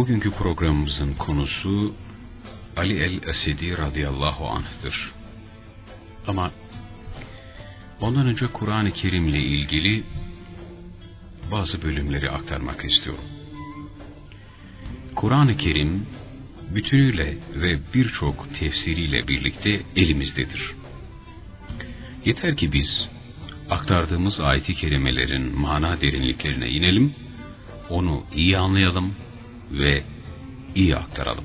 Bugünkü programımızın konusu Ali el-Esedi radıyallahu anh'tır. Ama ondan önce Kur'an-ı Kerim ile ilgili bazı bölümleri aktarmak istiyorum. Kur'an-ı Kerim bütünüyle ve birçok tefsiriyle birlikte elimizdedir. Yeter ki biz aktardığımız ayet-i kerimelerin mana derinliklerine inelim, onu iyi anlayalım ve iyi aktaralım.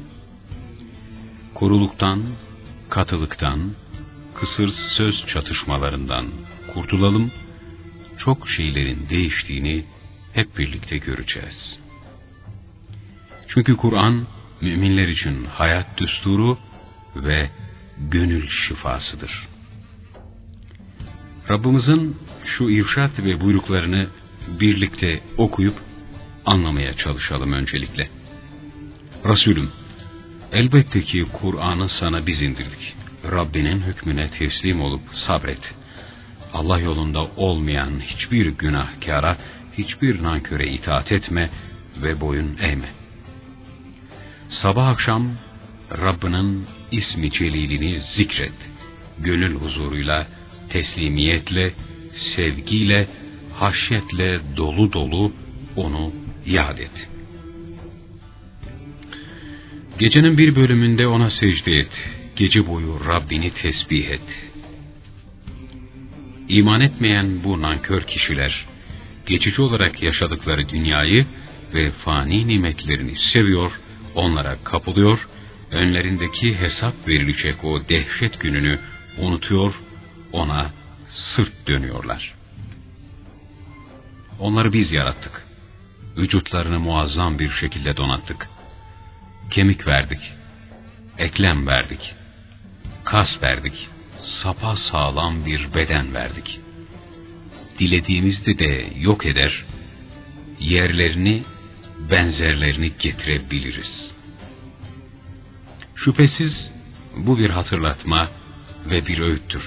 Koruluktan, katılıktan, kısır söz çatışmalarından kurtulalım, çok şeylerin değiştiğini hep birlikte göreceğiz. Çünkü Kur'an, müminler için hayat düsturu ve gönül şifasıdır. Rabbimizin şu irşat ve buyruklarını birlikte okuyup anlamaya çalışalım öncelikle. Resulüm, elbette ki Kur'an'ı sana biz indirdik. Rabbinin hükmüne teslim olup sabret. Allah yolunda olmayan hiçbir günahkara, hiçbir nanköre itaat etme ve boyun eğme. Sabah akşam Rabbinin ismi celilini zikret. Gönül huzuruyla, teslimiyetle, sevgiyle, haşyetle dolu dolu onu yad et. Gecenin bir bölümünde ona secde et. Gece boyu Rabbini tesbih et. İman etmeyen bu nankör kişiler, geçici olarak yaşadıkları dünyayı ve fani nimetlerini seviyor, onlara kapılıyor, önlerindeki hesap verilecek o dehşet gününü unutuyor, ona sırt dönüyorlar. Onları biz yarattık vücutlarını muazzam bir şekilde donattık. Kemik verdik, eklem verdik, kas verdik, sapa sağlam bir beden verdik. Dilediğimizde de yok eder, yerlerini, benzerlerini getirebiliriz. Şüphesiz bu bir hatırlatma ve bir öğüttür.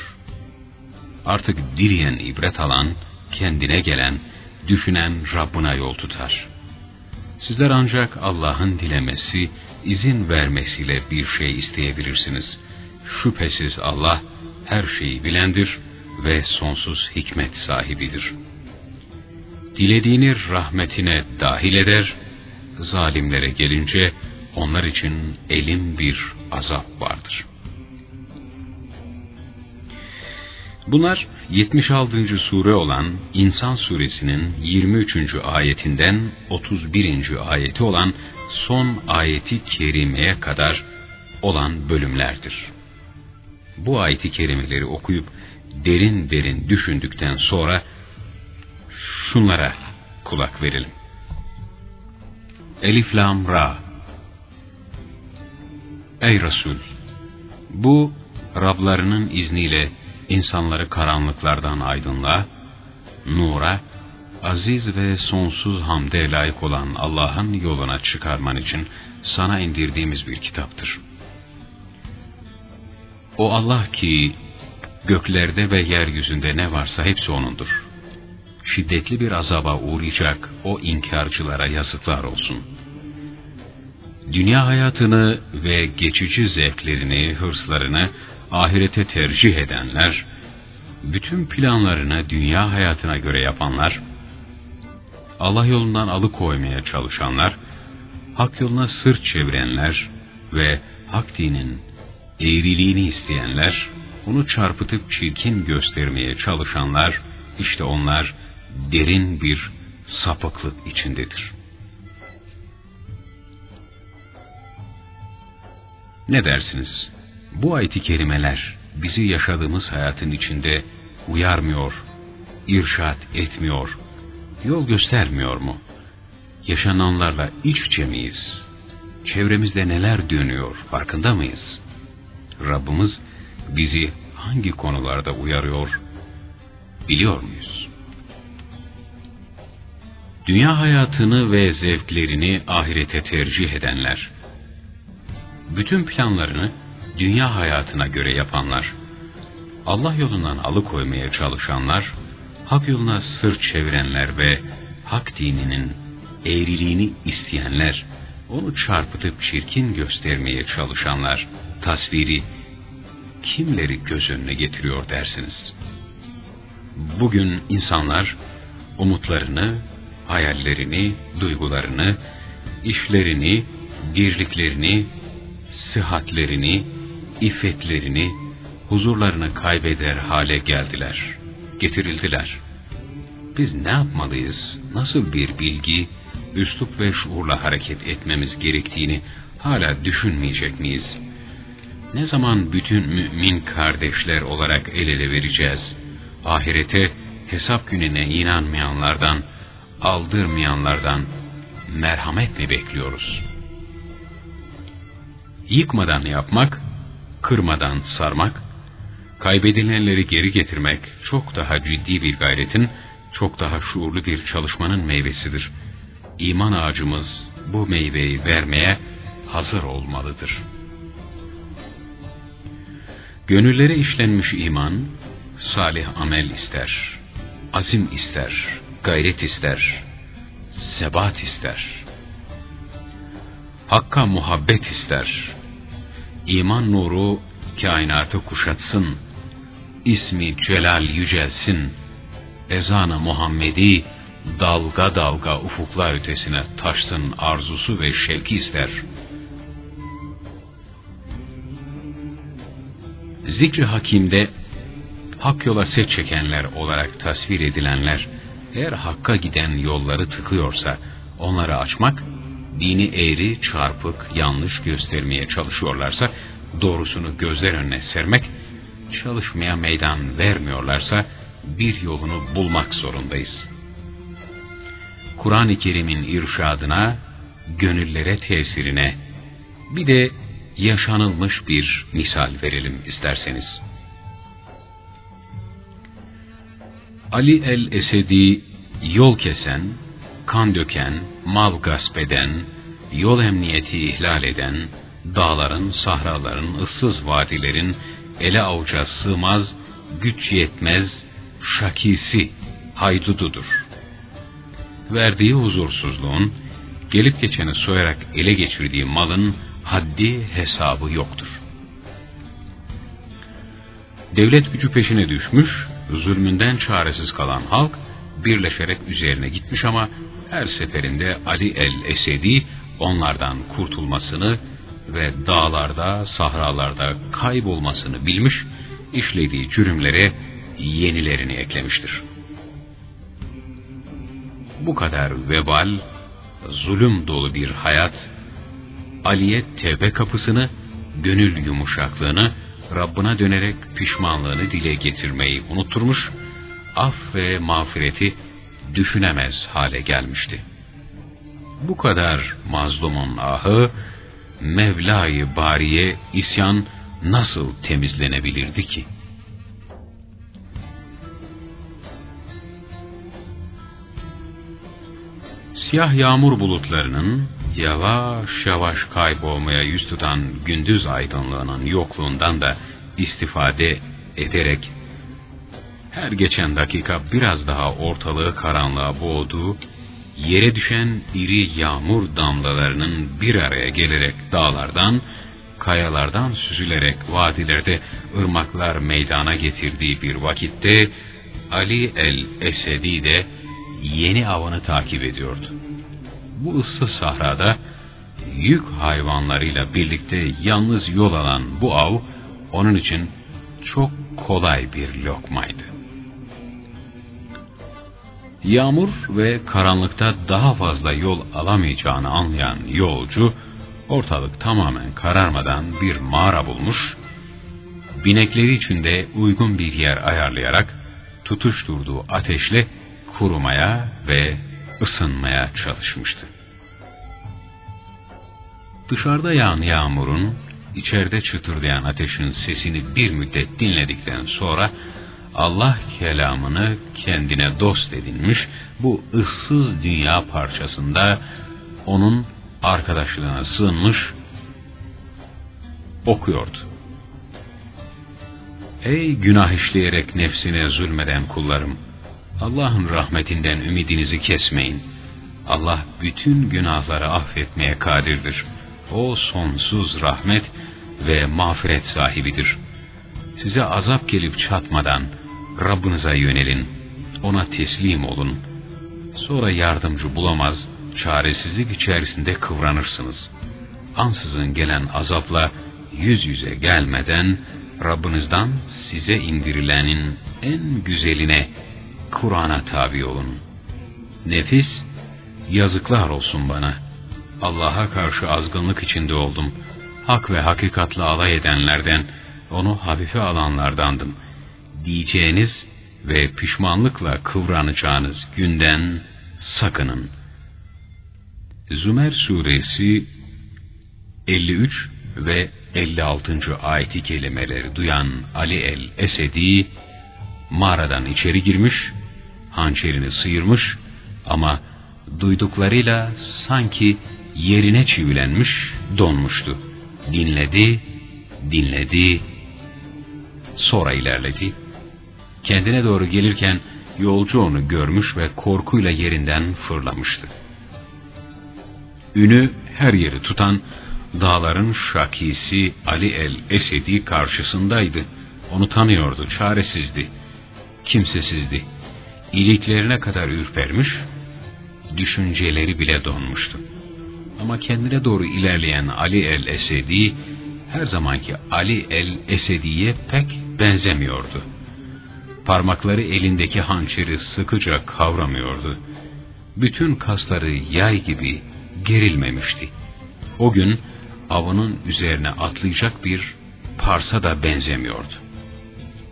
Artık dileyen ibret alan, kendine gelen, düşünen Rabbına yol tutar. Sizler ancak Allah'ın dilemesi, izin vermesiyle bir şey isteyebilirsiniz. Şüphesiz Allah her şeyi bilendir ve sonsuz hikmet sahibidir. Dilediğini rahmetine dahil eder, zalimlere gelince onlar için elim bir azap vardır.'' Bunlar 76. sure olan İnsan suresinin 23. ayetinden 31. ayeti olan son ayeti kerimeye kadar olan bölümlerdir. Bu ayeti kerimeleri okuyup derin derin düşündükten sonra şunlara kulak verelim. Elif Lam Ra Ey Resul! Bu Rablarının izniyle insanları karanlıklardan aydınlığa, nura, aziz ve sonsuz hamde layık olan Allah'ın yoluna çıkarman için sana indirdiğimiz bir kitaptır. O Allah ki göklerde ve yeryüzünde ne varsa hepsi O'nundur. Şiddetli bir azaba uğrayacak o inkarcılara yazıklar olsun. Dünya hayatını ve geçici zevklerini, hırslarını ahirete tercih edenler, bütün planlarını dünya hayatına göre yapanlar, Allah yolundan alıkoymaya çalışanlar, hak yoluna sırt çevirenler ve hak dinin eğriliğini isteyenler, onu çarpıtıp çirkin göstermeye çalışanlar, işte onlar derin bir sapıklık içindedir. Ne dersiniz? Bu ayet-i kerimeler bizi yaşadığımız hayatın içinde uyarmıyor, irşat etmiyor, yol göstermiyor mu? Yaşananlarla iç içe miyiz? Çevremizde neler dönüyor farkında mıyız? Rabbimiz bizi hangi konularda uyarıyor biliyor muyuz? Dünya hayatını ve zevklerini ahirete tercih edenler, bütün planlarını dünya hayatına göre yapanlar, Allah yolundan alıkoymaya çalışanlar, hak yoluna sırt çevirenler ve hak dininin eğriliğini isteyenler, onu çarpıtıp çirkin göstermeye çalışanlar tasviri kimleri göz önüne getiriyor dersiniz? Bugün insanlar umutlarını, hayallerini, duygularını, işlerini, birliklerini, sıhhatlerini, iffetlerini, huzurlarını kaybeder hale geldiler, getirildiler. Biz ne yapmalıyız, nasıl bir bilgi, üslup ve şuurla hareket etmemiz gerektiğini hala düşünmeyecek miyiz? Ne zaman bütün mümin kardeşler olarak el ele vereceğiz? Ahirete, hesap gününe inanmayanlardan, aldırmayanlardan merhamet mi bekliyoruz? Yıkmadan yapmak, kırmadan sarmak, kaybedilenleri geri getirmek çok daha ciddi bir gayretin, çok daha şuurlu bir çalışmanın meyvesidir. İman ağacımız bu meyveyi vermeye hazır olmalıdır. Gönüllere işlenmiş iman, salih amel ister, azim ister, gayret ister, sebat ister. Hakka muhabbet ister. İman nuru kainatı kuşatsın. İsmi celal yücelsin. Ezana Muhammedi dalga dalga ufuklar ötesine taşsın arzusu ve şevki ister. Zikri Hakim'de hak yola set çekenler olarak tasvir edilenler, eğer hakka giden yolları tıkıyorsa, onları açmak, dini eğri, çarpık, yanlış göstermeye çalışıyorlarsa, doğrusunu gözler önüne sermek, çalışmaya meydan vermiyorlarsa, bir yolunu bulmak zorundayız. Kur'an-ı Kerim'in irşadına, gönüllere tesirine, bir de yaşanılmış bir misal verelim isterseniz. Ali el-Esedi yol kesen, kan döken, mal gasp eden, yol emniyeti ihlal eden, dağların, sahraların, ıssız vadilerin ele avuca sığmaz, güç yetmez, şakisi, haydududur. Verdiği huzursuzluğun, gelip geçeni soyarak ele geçirdiği malın haddi hesabı yoktur. Devlet gücü peşine düşmüş, zulmünden çaresiz kalan halk birleşerek üzerine gitmiş ama her seferinde Ali el-Esedi onlardan kurtulmasını ve dağlarda, sahralarda kaybolmasını bilmiş, işlediği cürümlere yenilerini eklemiştir. Bu kadar vebal, zulüm dolu bir hayat, Ali'ye tevbe kapısını, gönül yumuşaklığını, Rabbına dönerek pişmanlığını dile getirmeyi unutturmuş, af ve mağfireti düşünemez hale gelmişti. Bu kadar mazlumun ahı, Mevla-i Bari'ye isyan nasıl temizlenebilirdi ki? Siyah yağmur bulutlarının yavaş yavaş kaybolmaya yüz tutan gündüz aydınlığının yokluğundan da istifade ederek her geçen dakika biraz daha ortalığı karanlığa boğduğu, yere düşen iri yağmur damlalarının bir araya gelerek dağlardan, kayalardan süzülerek vadilerde ırmaklar meydana getirdiği bir vakitte Ali el-Esedi de yeni avını takip ediyordu bu ıssız sahrada yük hayvanlarıyla birlikte yalnız yol alan bu av onun için çok kolay bir lokmaydı. Yağmur ve karanlıkta daha fazla yol alamayacağını anlayan yolcu ortalık tamamen kararmadan bir mağara bulmuş, binekleri için de uygun bir yer ayarlayarak tutuşturduğu ateşle kurumaya ve ısınmaya çalışmıştı. Dışarıda yağan yağmurun, içeride çıtırdayan ateşin sesini bir müddet dinledikten sonra Allah kelamını kendine dost edinmiş, bu ıssız dünya parçasında onun arkadaşlığına sığınmış, okuyordu. Ey günah işleyerek nefsine zulmeden kullarım! Allah'ın rahmetinden ümidinizi kesmeyin. Allah bütün günahları affetmeye kadirdir. O sonsuz rahmet ve mağfiret sahibidir. Size azap gelip çatmadan Rabbinize yönelin, ona teslim olun. Sonra yardımcı bulamaz, çaresizlik içerisinde kıvranırsınız. Ansızın gelen azapla yüz yüze gelmeden Rabbinizden size indirilenin en güzeline Kur'an'a tabi olun. Nefis, yazıklar olsun bana. Allah'a karşı azgınlık içinde oldum. Hak ve hakikatla alay edenlerden, onu hafife alanlardandım. Diyeceğiniz ve pişmanlıkla kıvranacağınız günden sakının. Zümer suresi 53 ve 56. ayeti kelimeleri duyan Ali el-Esedi mağaradan içeri girmiş, hançerini sıyırmış ama duyduklarıyla sanki yerine çivilenmiş, donmuştu. Dinledi, dinledi, sonra ilerledi. Kendine doğru gelirken yolcu onu görmüş ve korkuyla yerinden fırlamıştı. Ünü her yeri tutan dağların şakisi Ali el-Esedi karşısındaydı. Onu tanıyordu, çaresizdi, kimsesizdi. İliklerine kadar ürpermiş, düşünceleri bile donmuştu. Ama kendine doğru ilerleyen Ali el-Esedi, her zamanki Ali el-Esedi'ye pek benzemiyordu. Parmakları elindeki hançeri sıkıca kavramıyordu. Bütün kasları yay gibi gerilmemişti. O gün avının üzerine atlayacak bir parsa da benzemiyordu.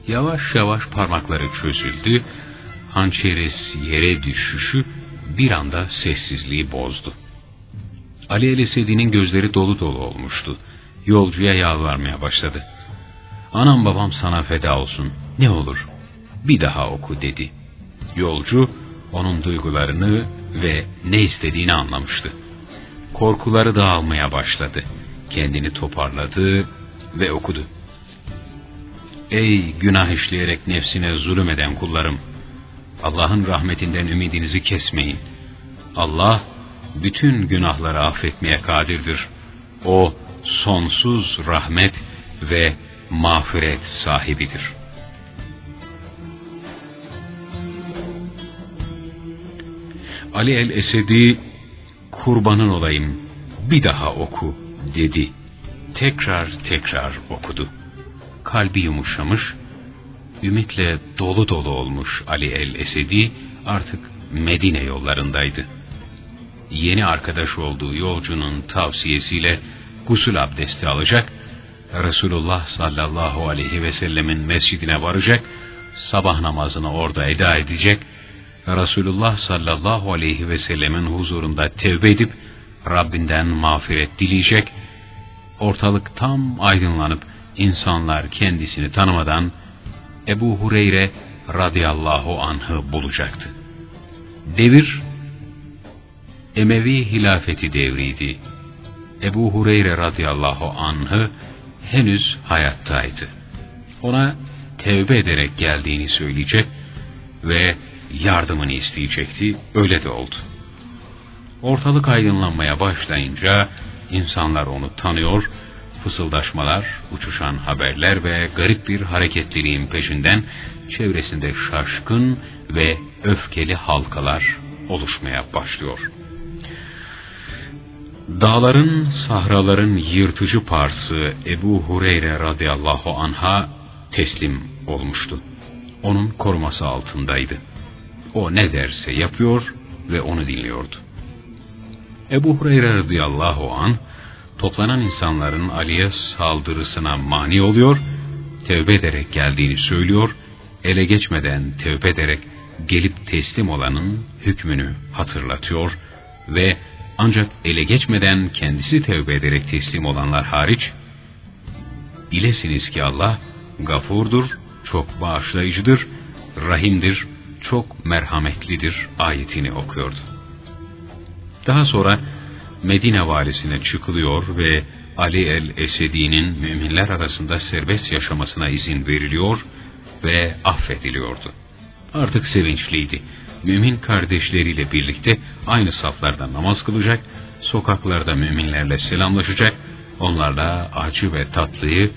Yavaş yavaş parmakları çözüldü, hançeris yere düşüşü bir anda sessizliği bozdu. Ali Elesedi'nin gözleri dolu dolu olmuştu. Yolcuya yalvarmaya başladı. Anam babam sana feda olsun, ne olur bir daha oku dedi. Yolcu onun duygularını ve ne istediğini anlamıştı. Korkuları dağılmaya başladı. Kendini toparladı ve okudu. Ey günah işleyerek nefsine zulüm eden kullarım! Allah'ın rahmetinden ümidinizi kesmeyin. Allah bütün günahları affetmeye kadirdir. O sonsuz rahmet ve mağfiret sahibidir. Ali el-Esedi kurbanın olayım bir daha oku dedi. Tekrar tekrar okudu. Kalbi yumuşamış, ümitle dolu dolu olmuş Ali el-Esedi artık Medine yollarındaydı. Yeni arkadaş olduğu yolcunun tavsiyesiyle gusül abdesti alacak, Resulullah sallallahu aleyhi ve sellemin mescidine varacak, sabah namazını orada eda edecek, Resulullah sallallahu aleyhi ve sellemin huzurunda tevbe edip Rabbinden mağfiret dileyecek, ortalık tam aydınlanıp insanlar kendisini tanımadan Ebu Hureyre radıyallahu anh'ı bulacaktı. Devir Emevi hilafeti devriydi. Ebu Hureyre radıyallahu anh'ı henüz hayattaydı. Ona tevbe ederek geldiğini söyleyecek ve yardımını isteyecekti. Öyle de oldu. Ortalık aydınlanmaya başlayınca insanlar onu tanıyor, fısıldaşmalar, uçuşan haberler ve garip bir hareketliliğin peşinden çevresinde şaşkın ve öfkeli halkalar oluşmaya başlıyor. Dağların, sahraların yırtıcı parsı Ebu Hureyre radıyallahu anha teslim olmuştu. Onun koruması altındaydı. O ne derse yapıyor ve onu dinliyordu. Ebu Hureyre radıyallahu an toplanan insanların Ali'ye saldırısına mani oluyor, tevbe ederek geldiğini söylüyor, ele geçmeden tevbe ederek gelip teslim olanın hükmünü hatırlatıyor ve ancak ele geçmeden kendisi tevbe ederek teslim olanlar hariç, bilesiniz ki Allah gafurdur, çok bağışlayıcıdır, rahimdir, çok merhametlidir ayetini okuyordu. Daha sonra Medine valisine çıkılıyor ve Ali el-Esedi'nin müminler arasında serbest yaşamasına izin veriliyor ve affediliyordu. Artık sevinçliydi. mümin kardeşleriyle birlikte aynı saflarda namaz kılacak, sokaklarda müminlerle selamlaşacak, onlarla acı ve tatlıyı,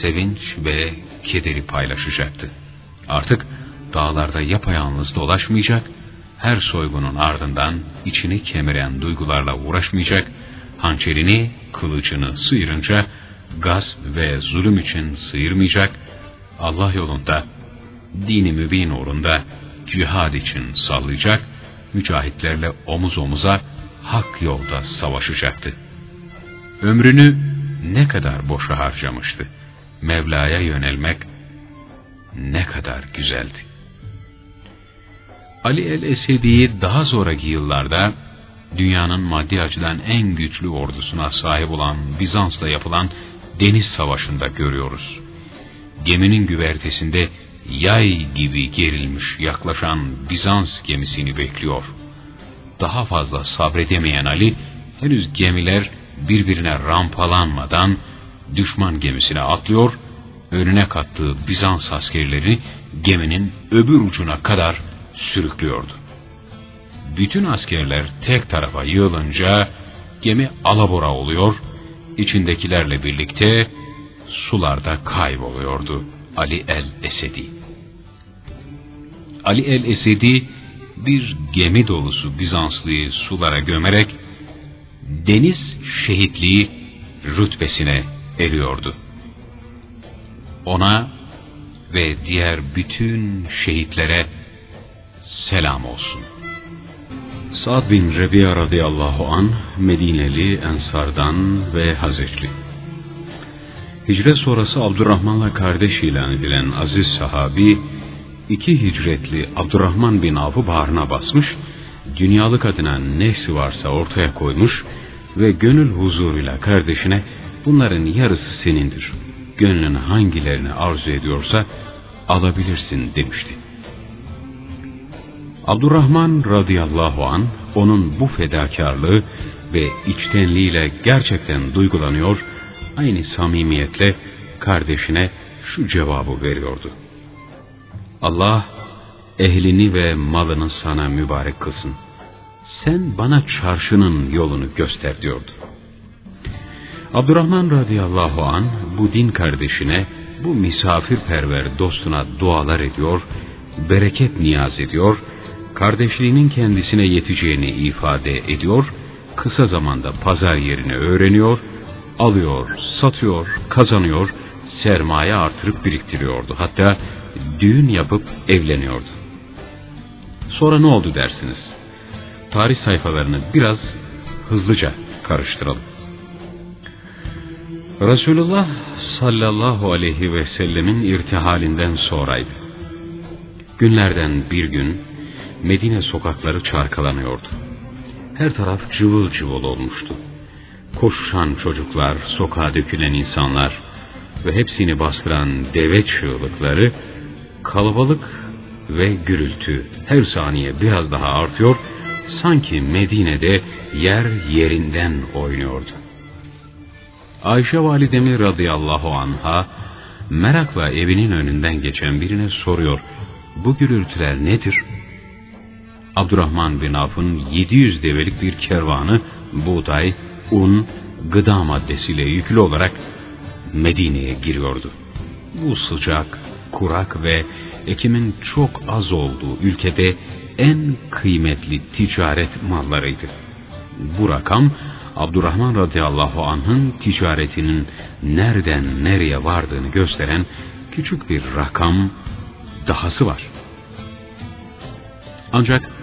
sevinç ve kederi paylaşacaktı. Artık dağlarda yapayalnız dolaşmayacak, her soygunun ardından içini kemiren duygularla uğraşmayacak, hançerini, kılıcını sıyırınca gaz ve zulüm için sıyırmayacak, Allah yolunda, dini mübin uğrunda cihad için sallayacak, mücahitlerle omuz omuza hak yolda savaşacaktı. Ömrünü ne kadar boşa harcamıştı. Mevla'ya yönelmek ne kadar güzeldi. Ali el-Esedi'yi daha sonraki yıllarda dünyanın maddi açıdan en güçlü ordusuna sahip olan Bizans'la yapılan deniz savaşında görüyoruz. Geminin güvertesinde yay gibi gerilmiş yaklaşan Bizans gemisini bekliyor. Daha fazla sabredemeyen Ali, henüz gemiler birbirine rampalanmadan düşman gemisine atlıyor, önüne kattığı Bizans askerleri geminin öbür ucuna kadar sürüklüyordu. Bütün askerler tek tarafa yığılınca gemi alabora oluyor, içindekilerle birlikte sularda kayboluyordu Ali el-Esedi. Ali el-Esedi bir gemi dolusu Bizanslıyı sulara gömerek deniz şehitliği rütbesine eriyordu. Ona ve diğer bütün şehitlere selam olsun. Sa'd bin Rebi'a radıyallahu an Medineli Ensardan ve Hazretli. Hicret sonrası Abdurrahman'la kardeş ilan edilen aziz sahabi, iki hicretli Abdurrahman bin Avf'ı bağrına basmış, dünyalık adına neysi varsa ortaya koymuş ve gönül huzuruyla kardeşine bunların yarısı senindir. Gönlün hangilerini arzu ediyorsa alabilirsin demişti. Abdurrahman radıyallahu an onun bu fedakarlığı ve içtenliğiyle gerçekten duygulanıyor, aynı samimiyetle kardeşine şu cevabı veriyordu. Allah ehlini ve malını sana mübarek kılsın. Sen bana çarşının yolunu göster diyordu. Abdurrahman radıyallahu an bu din kardeşine, bu misafirperver dostuna dualar ediyor, bereket niyaz ediyor, kardeşliğinin kendisine yeteceğini ifade ediyor, kısa zamanda pazar yerini öğreniyor, alıyor, satıyor, kazanıyor, sermaye artırıp biriktiriyordu. Hatta düğün yapıp evleniyordu. Sonra ne oldu dersiniz? Tarih sayfalarını biraz hızlıca karıştıralım. Resulullah sallallahu aleyhi ve sellemin irtihalinden sonraydı. Günlerden bir gün Medine sokakları çarkalanıyordu. Her taraf cıvıl cıvıl olmuştu. Koşuşan çocuklar, sokağa dökülen insanlar ve hepsini bastıran deve çığlıkları, kalabalık ve gürültü her saniye biraz daha artıyor, sanki Medine'de yer yerinden oynuyordu. Ayşe validemi radıyallahu anha merakla evinin önünden geçen birine soruyor. Bu gürültüler nedir? Abdurrahman bin Avf'ın 700 develik bir kervanı buğday, un, gıda maddesiyle yüklü olarak Medine'ye giriyordu. Bu sıcak, kurak ve ekimin çok az olduğu ülkede en kıymetli ticaret mallarıydı. Bu rakam Abdurrahman radıyallahu anh'ın ticaretinin nereden nereye vardığını gösteren küçük bir rakam dahası var. Ancak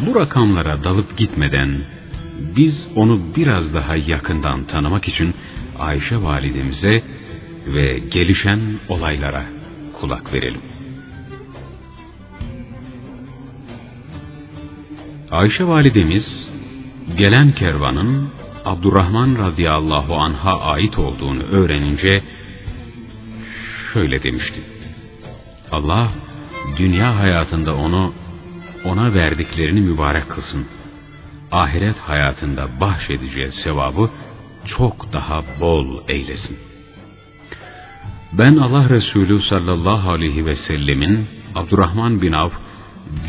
bu rakamlara dalıp gitmeden biz onu biraz daha yakından tanımak için Ayşe validemize ve gelişen olaylara kulak verelim. Ayşe validemiz gelen kervanın Abdurrahman radıyallahu anha ait olduğunu öğrenince şöyle demişti. Allah dünya hayatında onu ona verdiklerini mübarek kılsın. Ahiret hayatında bahşedeceği sevabı çok daha bol eylesin. Ben Allah Resulü sallallahu aleyhi ve sellemin Abdurrahman bin Avf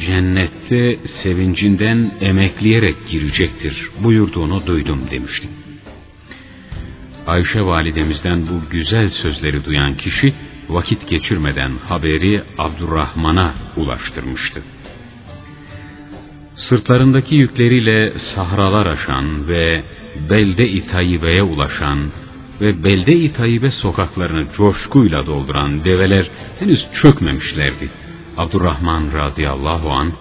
cennette sevincinden emekleyerek girecektir buyurduğunu duydum demişti. Ayşe validemizden bu güzel sözleri duyan kişi vakit geçirmeden haberi Abdurrahman'a ulaştırmıştı. Sırtlarındaki yükleriyle sahralar aşan ve Belde-i Tayyibe'ye ulaşan ve Belde-i Tayyibe sokaklarını coşkuyla dolduran develer henüz çökmemişlerdi. Abdurrahman radıyallahu an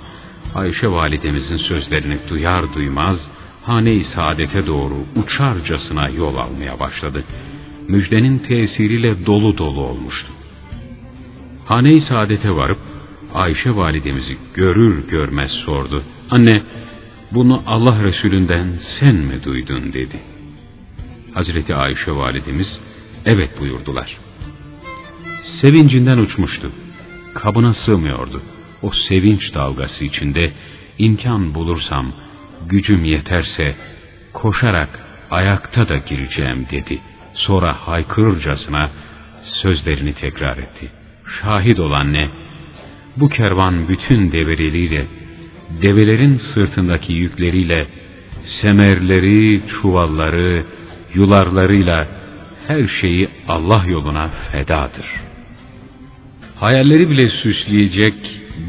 Ayşe validemizin sözlerini duyar duymaz hane-i saadete doğru uçarcasına yol almaya başladı. Müjdenin tesiriyle dolu dolu olmuştu. Hane-i saadete varıp Ayşe validemizi görür görmez sordu. Anne bunu Allah Resulünden sen mi duydun dedi. Hazreti Ayşe validemiz evet buyurdular. Sevincinden uçmuştu. Kabına sığmıyordu. O sevinç dalgası içinde imkan bulursam, gücüm yeterse koşarak ayakta da gireceğim dedi. Sonra haykırırcasına sözlerini tekrar etti. Şahit olan ne? Bu kervan bütün develeriyle, develerin sırtındaki yükleriyle, semerleri, çuvalları, yularlarıyla her şeyi Allah yoluna fedadır. Hayalleri bile süsleyecek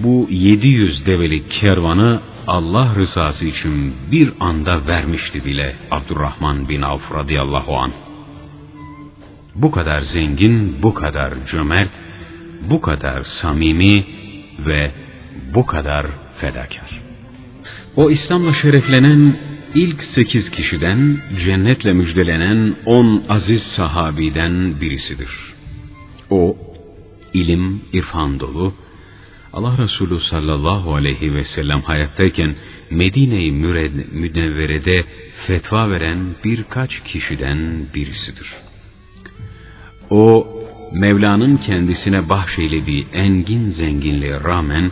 bu 700 develi kervanı Allah rızası için bir anda vermişti bile Abdurrahman bin Avf radıyallahu an. Bu kadar zengin, bu kadar cömert, bu kadar samimi ve bu kadar fedakar. O İslam'la şereflenen ilk sekiz kişiden cennetle müjdelenen on aziz sahabiden birisidir. O, ilim, irfan dolu, Allah Resulü sallallahu aleyhi ve sellem hayattayken Medine-i Münevvere'de fetva veren birkaç kişiden birisidir. O, Mevla'nın kendisine bahşeylediği engin zenginliğe rağmen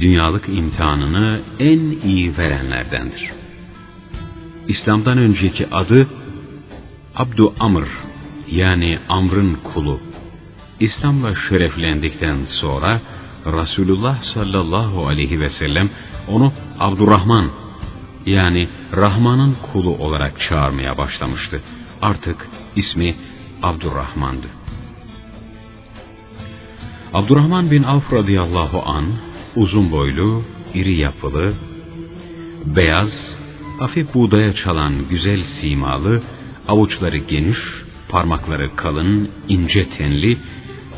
dünyalık imtihanını en iyi verenlerdendir. İslam'dan önceki adı Abdu Amr yani Amr'ın kulu. İslam'la şereflendikten sonra Resulullah sallallahu aleyhi ve sellem onu Abdurrahman yani Rahman'ın kulu olarak çağırmaya başlamıştı. Artık ismi Abdurrahman'dı. Abdurrahman bin Avf radıyallahu an uzun boylu, iri yapılı, beyaz, hafif buğdaya çalan güzel simalı, avuçları geniş, parmakları kalın, ince tenli,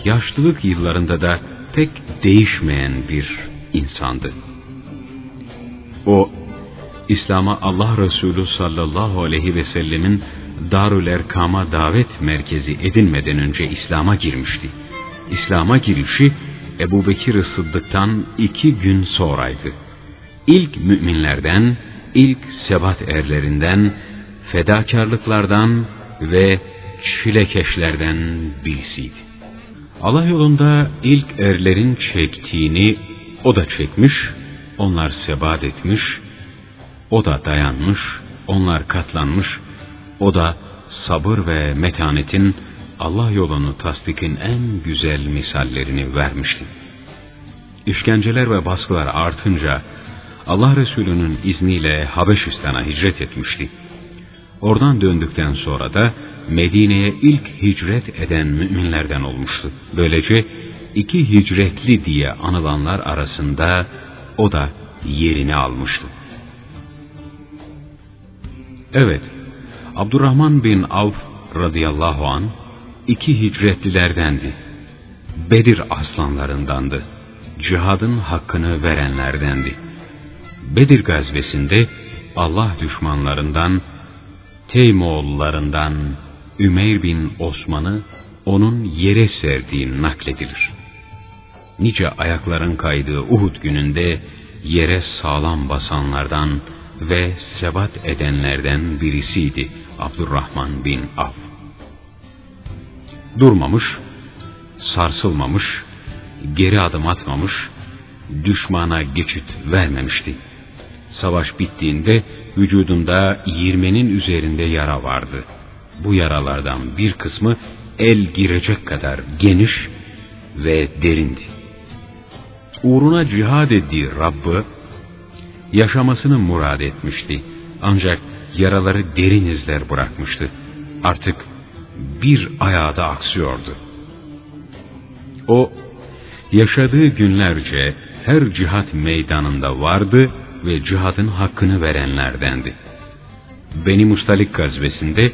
yaşlılık yıllarında da pek değişmeyen bir insandı. O, İslam'a Allah Resulü sallallahu aleyhi ve sellemin Darül Erkam'a davet merkezi edinmeden önce İslam'a girmişti. İslam'a girişi Ebu Bekir Sıddık'tan iki gün sonraydı. İlk müminlerden, ilk sebat erlerinden, fedakarlıklardan ve çilekeşlerden birisiydi. Allah yolunda ilk erlerin çektiğini o da çekmiş, onlar sebat etmiş, o da dayanmış, onlar katlanmış, o da sabır ve metanetin Allah yolunu tasdikin en güzel misallerini vermişti. İşkenceler ve baskılar artınca Allah Resulü'nün izniyle Habeşistan'a hicret etmişti. Oradan döndükten sonra da Medine'ye ilk hicret eden müminlerden olmuştu. Böylece iki hicretli diye anılanlar arasında o da yerini almıştı. Evet, Abdurrahman bin Avf radıyallahu an iki hicretlilerdendi. Bedir aslanlarındandı. Cihadın hakkını verenlerdendi. Bedir gazvesinde Allah düşmanlarından, Teymoğullarından Ümeyr bin Osman'ı onun yere serdiği nakledilir. Nice ayakların kaydığı Uhud gününde yere sağlam basanlardan ve sebat edenlerden birisiydi Abdurrahman bin Av. Durmamış, sarsılmamış, geri adım atmamış, düşmana geçit vermemişti. Savaş bittiğinde vücudunda yirmenin üzerinde yara vardı. Bu yaralardan bir kısmı el girecek kadar geniş ve derindi. Uğruna cihad ettiği Rabb'ı yaşamasını murad etmişti. Ancak yaraları derin izler bırakmıştı. Artık bir ayağı da aksıyordu. O yaşadığı günlerce her cihat meydanında vardı ve cihadın hakkını verenlerdendi. Beni Mustalik gazvesinde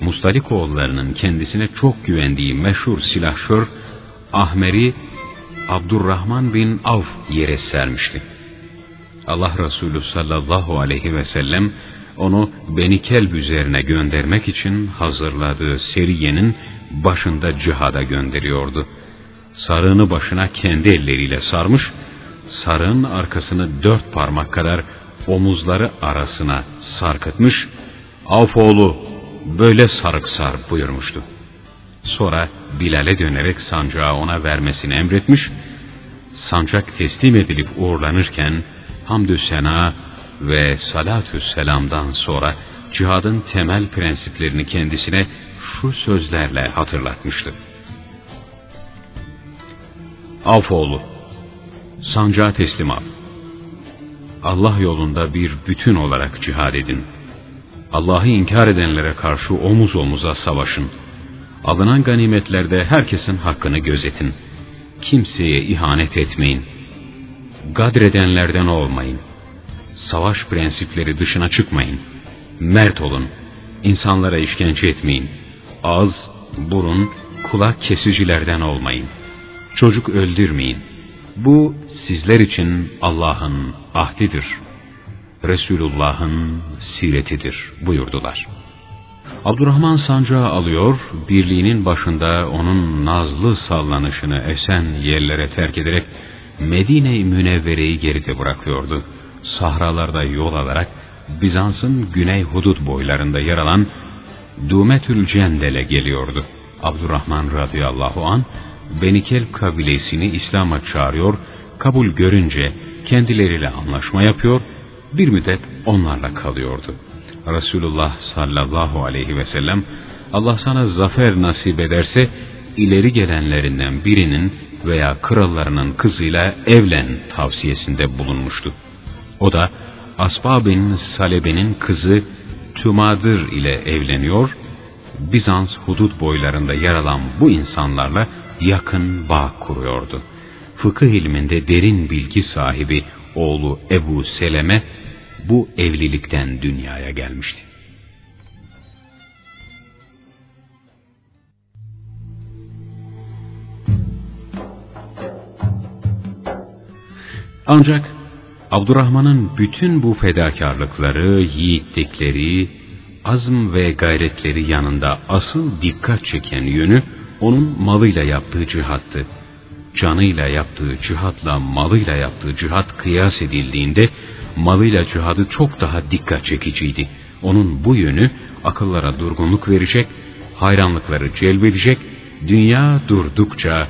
Mustalik oğullarının kendisine çok güvendiği meşhur silahşör Ahmeri Abdurrahman bin Avf yere sermişti. Allah Resulü sallallahu aleyhi ve sellem onu Beni Kelb üzerine göndermek için hazırladığı seriyenin başında cihada gönderiyordu. Sarığını başına kendi elleriyle sarmış, sarığın arkasını dört parmak kadar omuzları arasına sarkıtmış, Avfoğlu böyle sarık sar buyurmuştu. Sonra Bilal'e dönerek sancağı ona vermesini emretmiş, sancak teslim edilip uğurlanırken hamdü sena ve salatü selamdan sonra cihadın temel prensiplerini kendisine şu sözlerle hatırlatmıştı. Avfoğlu, sancağı teslim al. Allah yolunda bir bütün olarak cihad edin. Allah'ı inkar edenlere karşı omuz omuza savaşın. Alınan ganimetlerde herkesin hakkını gözetin. Kimseye ihanet etmeyin. Gadredenlerden olmayın. Savaş prensipleri dışına çıkmayın. Mert olun. İnsanlara işkence etmeyin. Ağız, burun, kulak kesicilerden olmayın. Çocuk öldürmeyin. Bu sizler için Allah'ın ahdidir. Resulullah'ın siretidir buyurdular. Abdurrahman sancağı alıyor, birliğinin başında onun nazlı sallanışını esen yerlere terk ederek Medine-i Münevvere'yi geride bırakıyordu. Sahralarda yol alarak Bizans'ın güney hudut boylarında yer alan Dumetül Cendel'e geliyordu. Abdurrahman radıyallahu an Benikel kabilesini İslam'a çağırıyor, kabul görünce kendileriyle anlaşma yapıyor, bir müddet onlarla kalıyordu. Resulullah sallallahu aleyhi ve sellem Allah sana zafer nasip ederse ileri gelenlerinden birinin veya krallarının kızıyla evlen tavsiyesinde bulunmuştu. O da Asba bin Salebe'nin kızı Tümadır ile evleniyor, Bizans hudut boylarında yer alan bu insanlarla yakın bağ kuruyordu. Fıkıh ilminde derin bilgi sahibi oğlu Ebu Seleme bu evlilikten dünyaya gelmişti. Ancak Abdurrahman'ın bütün bu fedakarlıkları, yiğitlikleri, azm ve gayretleri yanında asıl dikkat çeken yönü onun malıyla yaptığı cihattı. Canıyla yaptığı cihatla malıyla yaptığı cihat kıyas edildiğinde malıyla cihadı çok daha dikkat çekiciydi. Onun bu yönü akıllara durgunluk verecek, hayranlıkları celbedecek, dünya durdukça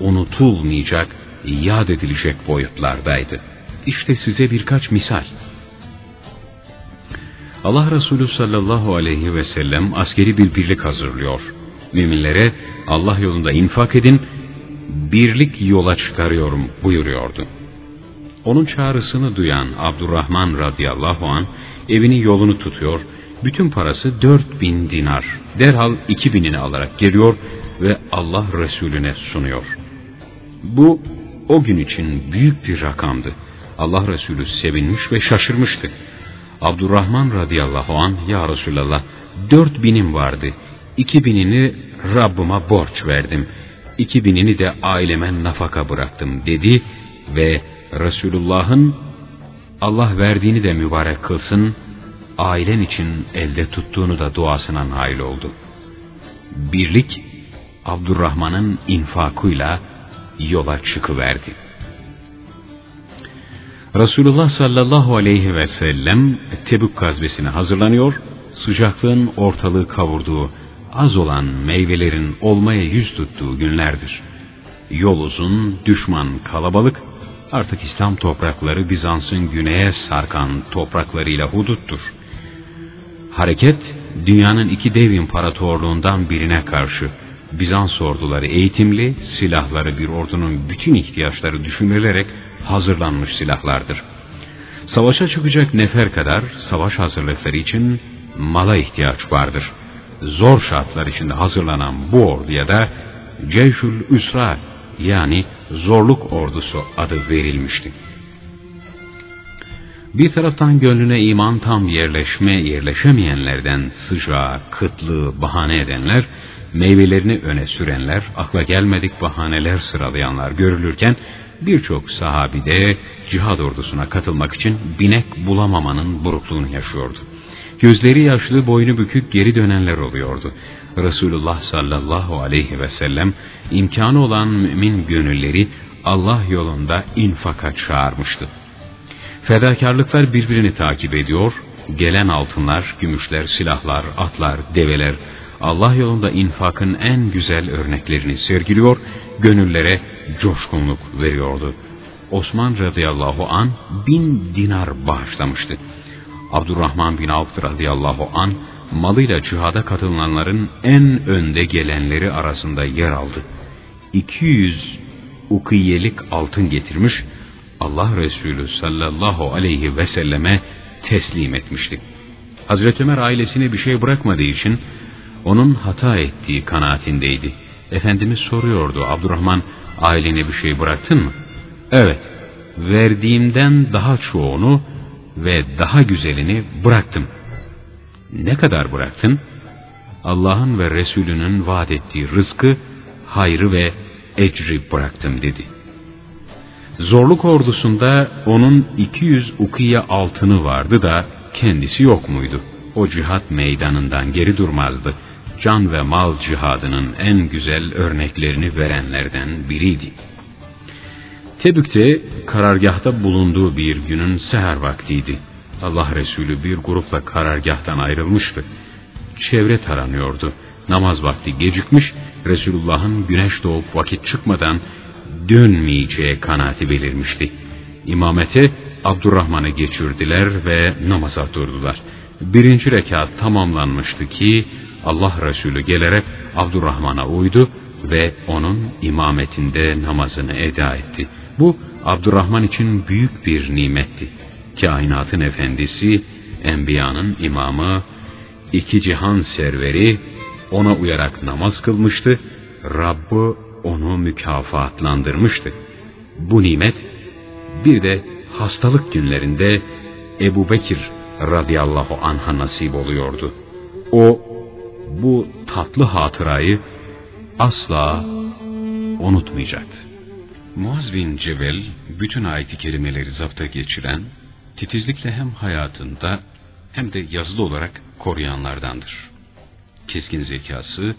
unutulmayacak, yad edilecek boyutlardaydı. İşte size birkaç misal. Allah Resulü sallallahu aleyhi ve sellem askeri bir birlik hazırlıyor. Müminlere Allah yolunda infak edin, birlik yola çıkarıyorum buyuruyordu. Onun çağrısını duyan Abdurrahman radıyallahu an evini yolunu tutuyor, bütün parası dört bin dinar, derhal iki binini alarak geliyor ve Allah Resulüne sunuyor. Bu o gün için büyük bir rakamdı. Allah Resulü sevinmiş ve şaşırmıştı. Abdurrahman radıyallahu an ya Resulallah dört binim vardı. İki binini Rabbıma borç verdim. İki binini de aileme nafaka bıraktım dedi ve Resulullah'ın Allah verdiğini de mübarek kılsın, ailen için elde tuttuğunu da duasına nail oldu. Birlik Abdurrahman'ın infakıyla yola çıkıverdi. Resulullah sallallahu aleyhi ve sellem Tebük gazvesine hazırlanıyor, sıcaklığın ortalığı kavurduğu, az olan meyvelerin olmaya yüz tuttuğu günlerdir. Yol uzun, düşman kalabalık, artık İslam toprakları Bizans'ın güneye sarkan topraklarıyla huduttur. Hareket, dünyanın iki dev imparatorluğundan birine karşı, Bizans orduları eğitimli, silahları bir ordunun bütün ihtiyaçları düşünülerek hazırlanmış silahlardır. Savaşa çıkacak nefer kadar savaş hazırlıkları için mala ihtiyaç vardır. Zor şartlar içinde hazırlanan bu orduya da Ceyşül Üsra yani zorluk ordusu adı verilmişti. Bir taraftan gönlüne iman tam yerleşme yerleşemeyenlerden sıcağı, kıtlığı bahane edenler, meyvelerini öne sürenler, akla gelmedik bahaneler sıralayanlar görülürken birçok sahabi de cihad ordusuna katılmak için binek bulamamanın burukluğunu yaşıyordu. Gözleri yaşlı, boynu bükük geri dönenler oluyordu. Resulullah sallallahu aleyhi ve sellem imkanı olan mümin gönülleri Allah yolunda infaka çağırmıştı. Fedakarlıklar birbirini takip ediyor, gelen altınlar, gümüşler, silahlar, atlar, develer, Allah yolunda infakın en güzel örneklerini sergiliyor, gönüllere coşkunluk veriyordu. Osman radıyallahu an bin dinar bağışlamıştı. Abdurrahman bin Avf radıyallahu an malıyla cihada katılanların en önde gelenleri arasında yer aldı. 200 ukiyelik altın getirmiş, Allah Resulü sallallahu aleyhi ve selleme teslim etmişti. Hazreti Ömer ailesine bir şey bırakmadığı için onun hata ettiği kanaatindeydi. Efendimiz soruyordu, Abdurrahman ailene bir şey bıraktın mı? Evet, verdiğimden daha çoğunu ve daha güzelini bıraktım. Ne kadar bıraktın? Allah'ın ve Resulünün vaat ettiği rızkı, hayrı ve ecri bıraktım dedi. Zorluk ordusunda onun 200 ukiye altını vardı da kendisi yok muydu? O cihat meydanından geri durmazdı. Can ve mal cihadının en güzel örneklerini verenlerden biriydi. Tebük'te karargahta bulunduğu bir günün seher vaktiydi. Allah Resulü bir grupla karargahtan ayrılmıştı. Çevre taranıyordu. Namaz vakti gecikmiş, Resulullah'ın güneş doğup vakit çıkmadan dönmeyeceği kanaati belirmişti. İmamete Abdurrahman'ı geçirdiler ve namaza durdular. Birinci rekat tamamlanmıştı ki Allah Resulü gelerek Abdurrahman'a uydu ve onun imametinde namazını eda etti. Bu Abdurrahman için büyük bir nimetti. Kainatın efendisi, enbiyanın imamı, iki cihan serveri ona uyarak namaz kılmıştı. Rabbı onu mükafatlandırmıştı. Bu nimet bir de hastalık günlerinde Ebu Bekir radıyallahu anh'a nasip oluyordu. O bu tatlı hatırayı asla unutmayacaktı. Muaz bin Cebel bütün ayet-i kerimeleri zapta geçiren, titizlikle hem hayatında hem de yazılı olarak koruyanlardandır. Keskin zekası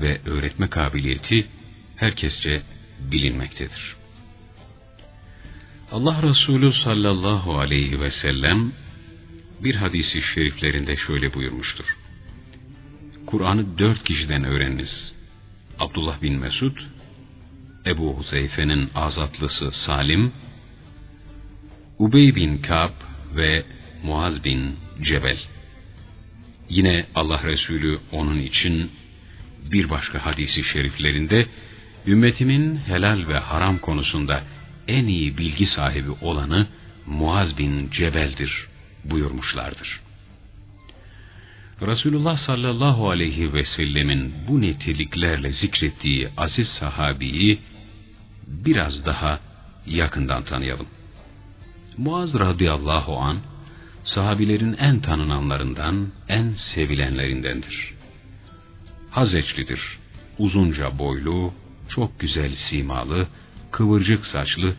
ve öğretme kabiliyeti herkesçe bilinmektedir. Allah Resulü sallallahu aleyhi ve sellem bir hadisi şeriflerinde şöyle buyurmuştur. Kur'an'ı dört kişiden öğreniniz. Abdullah bin Mesud, Ebu Huzeyfe'nin azatlısı Salim, Ubey bin Kab ve Muaz bin Cebel. Yine Allah Resulü onun için bir başka hadisi şeriflerinde ümmetimin helal ve haram konusunda en iyi bilgi sahibi olanı Muaz bin Cebel'dir buyurmuşlardır. Resulullah sallallahu aleyhi ve sellemin bu niteliklerle zikrettiği aziz sahabiyi biraz daha yakından tanıyalım. Muaz radıyallahu an sahabilerin en tanınanlarından, en sevilenlerindendir. Hazeçlidir, uzunca boylu, çok güzel simalı, kıvırcık saçlı,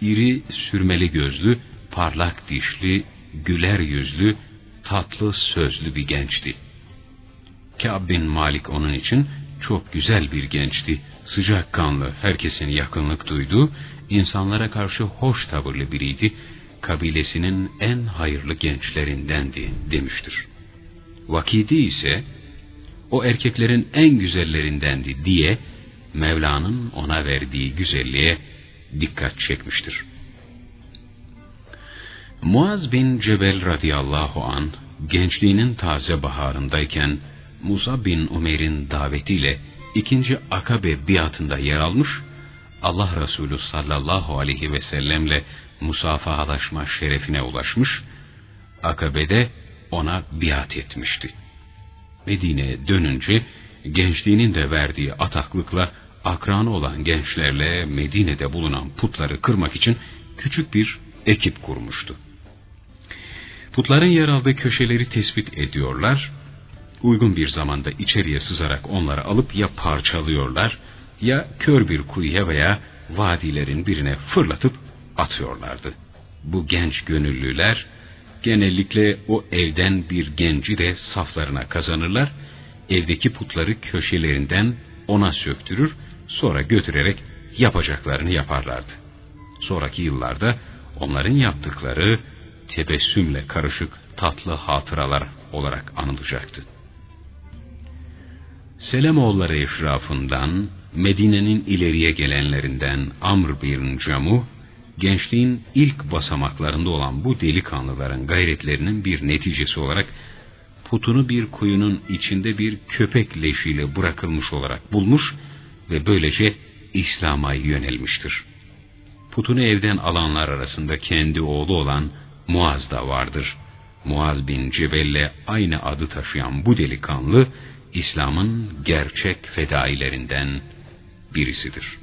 iri sürmeli gözlü, parlak dişli, güler yüzlü, tatlı sözlü bir gençti. Kâb bin Malik onun için çok güzel bir gençti. Sıcakkanlı, herkesin yakınlık duyduğu, insanlara karşı hoş tavırlı biriydi. Kabilesinin en hayırlı gençlerindendi demiştir. Vakidi ise o erkeklerin en güzellerindendi diye Mevla'nın ona verdiği güzelliğe dikkat çekmiştir. Muaz bin Cebel radıyallahu an gençliğinin taze baharındayken Musa bin Umer'in davetiyle ikinci Akabe biatında yer almış, Allah Resulü sallallahu aleyhi ve sellemle musafahalaşma şerefine ulaşmış, Akabe'de ona biat etmişti. Medine'ye dönünce gençliğinin de verdiği ataklıkla akranı olan gençlerle Medine'de bulunan putları kırmak için küçük bir ekip kurmuştu. Putların yer aldığı köşeleri tespit ediyorlar, uygun bir zamanda içeriye sızarak onları alıp ya parçalıyorlar ya kör bir kuyuya veya vadilerin birine fırlatıp atıyorlardı. Bu genç gönüllüler genellikle o evden bir genci de saflarına kazanırlar, evdeki putları köşelerinden ona söktürür, sonra götürerek yapacaklarını yaparlardı. Sonraki yıllarda onların yaptıkları tebessümle karışık tatlı hatıralar olarak anılacaktı. Selemoğulları eşrafından, Medine'nin ileriye gelenlerinden Amr bin Camuh, gençliğin ilk basamaklarında olan bu delikanlıların gayretlerinin bir neticesi olarak putunu bir kuyunun içinde bir köpek leşiyle bırakılmış olarak bulmuş ve böylece İslam'a yönelmiştir. Putunu evden alanlar arasında kendi oğlu olan Muaz da vardır. Muaz bin Cebel'le aynı adı taşıyan bu delikanlı, İslam'ın gerçek fedailerinden birisidir.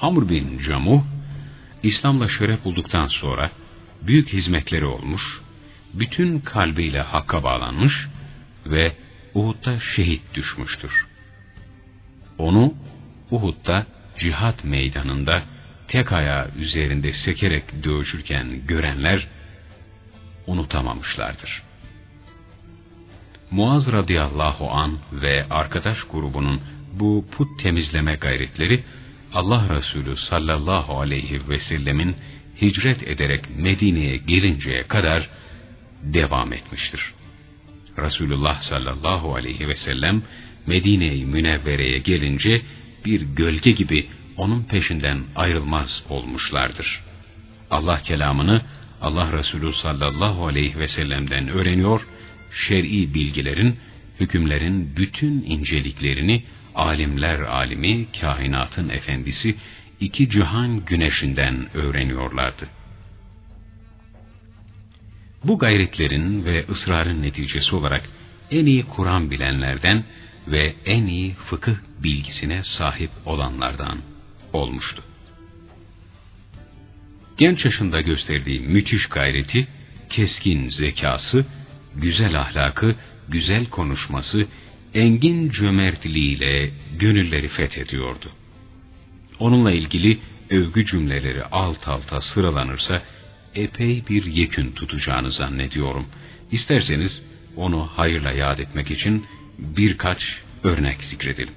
Amr bin Camuh, İslam'la şeref bulduktan sonra büyük hizmetleri olmuş, bütün kalbiyle Hakk'a bağlanmış ve Uhud'da şehit düşmüştür. Onu Uhud'da cihat meydanında tek ayağı üzerinde sekerek dövüşürken görenler unutamamışlardır. Muaz radıyallahu an ve arkadaş grubunun bu put temizleme gayretleri Allah Resulü sallallahu aleyhi ve sellemin hicret ederek Medine'ye gelinceye kadar devam etmiştir. Resulullah sallallahu aleyhi ve sellem Medine-i Münevvere'ye gelince bir gölge gibi onun peşinden ayrılmaz olmuşlardır. Allah kelamını Allah Resulü sallallahu aleyhi ve sellem'den öğreniyor, şer'i bilgilerin, hükümlerin bütün inceliklerini alimler alimi, kainatın efendisi iki cihan güneşinden öğreniyorlardı. Bu gayretlerin ve ısrarın neticesi olarak en iyi Kur'an bilenlerden ve en iyi fıkıh bilgisine sahip olanlardan olmuştu. Genç yaşında gösterdiği müthiş gayreti, keskin zekası, güzel ahlakı, güzel konuşması, engin cömertliğiyle gönülleri fethediyordu. Onunla ilgili övgü cümleleri alt alta sıralanırsa epey bir yekün tutacağını zannediyorum. İsterseniz onu hayırla yad etmek için birkaç örnek zikredelim.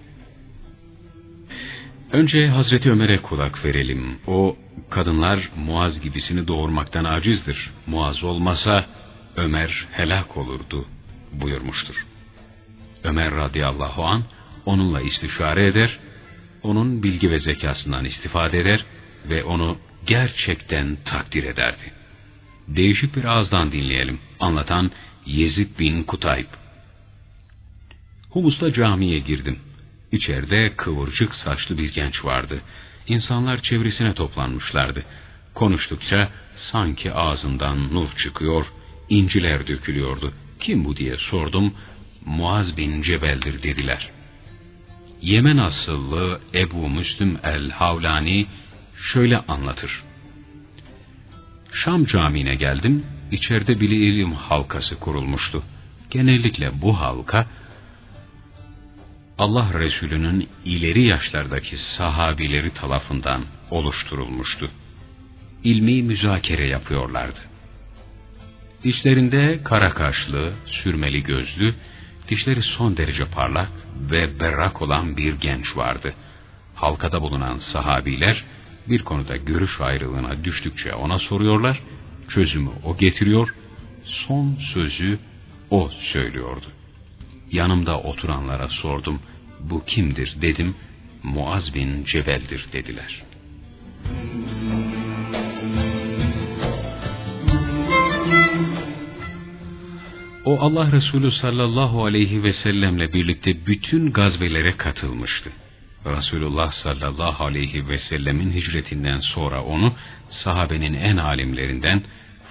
Önce Hazreti Ömer'e kulak verelim. O, kadınlar Muaz gibisini doğurmaktan acizdir. Muaz olmasa Ömer helak olurdu buyurmuştur. Ömer radıyallahu an onunla istişare eder, onun bilgi ve zekasından istifade eder ve onu gerçekten takdir ederdi. Değişik bir ağızdan dinleyelim. Anlatan Yezid bin Kutayb. Humus'ta camiye girdim. İçeride kıvırcık saçlı bir genç vardı. İnsanlar çevresine toplanmışlardı. Konuştukça sanki ağzından nur çıkıyor, inciler dökülüyordu. Kim bu diye sordum. Muaz bin Cebel'dir dediler. Yemen asıllı Ebu Müslüm el-Havlani şöyle anlatır. Şam Camii'ne geldim, içeride bir ilim halkası kurulmuştu. Genellikle bu halka, Allah Resulü'nün ileri yaşlardaki sahabileri tarafından oluşturulmuştu. İlmi müzakere yapıyorlardı. İçlerinde kara kaşlı, sürmeli gözlü, dişleri son derece parlak ve berrak olan bir genç vardı. Halkada bulunan sahabiler bir konuda görüş ayrılığına düştükçe ona soruyorlar, çözümü o getiriyor, son sözü o söylüyordu. Yanımda oturanlara sordum, bu kimdir dedim, Muaz bin Cebel'dir dediler. O Allah Resulü sallallahu aleyhi ve sellemle birlikte bütün gazvelere katılmıştı. Resulullah sallallahu aleyhi ve sellemin hicretinden sonra onu sahabenin en alimlerinden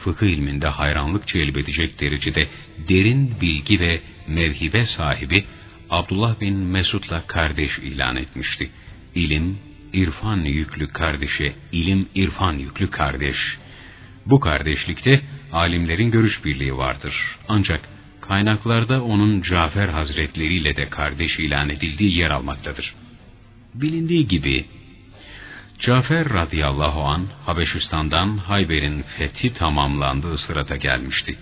fıkıh ilminde hayranlık celbedecek derecede derin bilgi ve mevhibe sahibi Abdullah bin Mesud'la kardeş ilan etmişti. İlim, irfan yüklü kardeşe, ilim irfan yüklü kardeş. Bu kardeşlikte alimlerin görüş birliği vardır. Ancak kaynaklarda onun Cafer Hazretleri ile de kardeş ilan edildiği yer almaktadır. Bilindiği gibi Cafer radıyallahu an Habeşistan'dan Hayber'in fethi tamamlandığı sırada gelmişti.